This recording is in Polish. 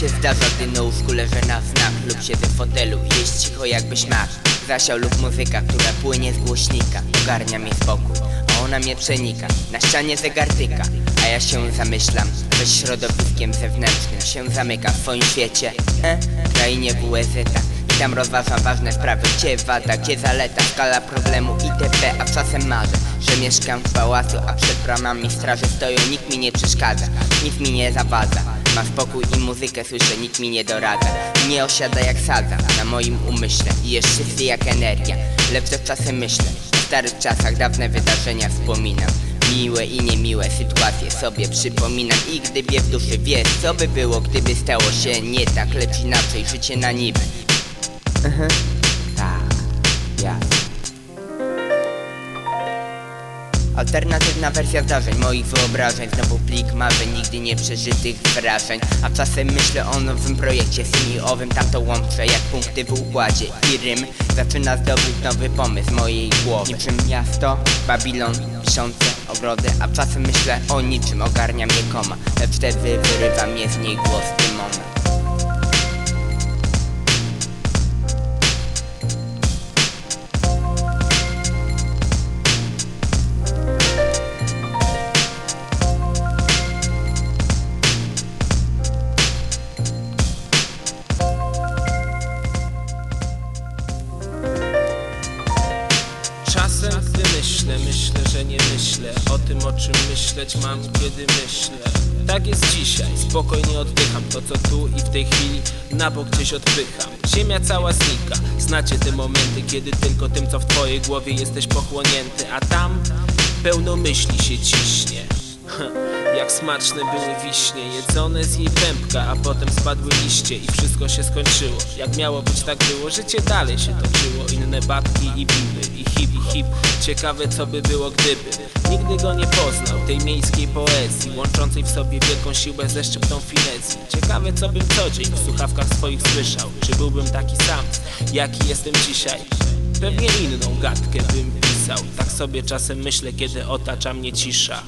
się zdarza, gdy na łóżku leżę na znak Lub siedzę w fotelu, jest cicho jakby śmak. Zasiał lub muzyka, która płynie z głośnika Ogarnia mnie spokój, a ona mnie przenika. Na ścianie zegartyka, a ja się zamyślam Bez środowiskiem zewnętrznym się zamyka w swoim świecie. E, Krainie WSZ i tam rozważam ważne sprawy Gdzie wada, gdzie zaleta, skala problemu itp. A czasem marzę, że mieszkam w pałacu A przed bramami straży stoją, nikt mi nie przeszkadza Nic mi nie zawadza Mam spokój i muzykę słyszę, nikt mi nie doradza. Nie osiada jak sadza na moim umyśle. I jest czysty jak energia. Lecz też czasem myślę. O starych czasach dawne wydarzenia wspominam. Miłe i niemiłe sytuacje sobie przypominam. I gdyby w duszy wiesz, co by było, gdyby stało się nie tak Lecz inaczej, życie na niby. Mhm. Tak, jasne Alternatywna wersja zdarzeń, moich wyobrażeń. Znowu plik marzeń, nigdy nie przeżytych wrażeń. A czasem myślę o nowym projekcie Z tym i owym, tamto łączę jak punkty w układzie I rym. Zaczyna zdobyć nowy pomysł mojej głowy Niczym miasto, Babilon, piszące ogrody. A czasem myślę o niczym, ogarnia mnie koma. Lecz wtedy wyrywa mnie z niej głos Tymona Czasem gdy myślę, myślę, że nie myślę O tym o czym myśleć mam, kiedy myślę. Tak jest dzisiaj, spokojnie oddycham. To co tu i w tej chwili na bok gdzieś odpycham. Ziemia cała znika, znacie te momenty Kiedy tylko tym co w twojej głowie jesteś pochłonięty. A tam pełno myśli się ciśnie Jak smaczne były wiśnie, jedzone z jej pępka, a potem spadły liście i wszystko się skończyło. Jak miało być, tak było, życie dalej się toczyło. Inne babki i biby, i hip, i hip. Ciekawe co by było gdyby Nigdy go nie poznał, tej miejskiej poezji Łączącej w sobie wielką siłę ze szczyptą finezji Ciekawe co bym co dzień w słuchawkach swoich słyszał Czy byłbym taki sam, jaki jestem dzisiaj Pewnie inną gadkę bym pisał Tak sobie czasem myślę, kiedy otacza mnie cisza